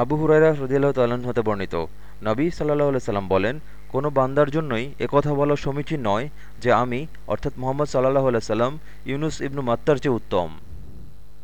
আবু হুরাইরা রদিয়াল্লাহ তাল্লাহ্ন হতে বর্ণিত। নবী সাল্লাহ সাল্লাম বলেন, কোনো বান্দার জন্যই একথা বলা সমীচীন নয় যে আমি, অর্থাৎ মোহাম্মদ সাল্লাহ সাল্লাম, ইউনুস ইবনু মাত্তার চেয়ে উত্তম।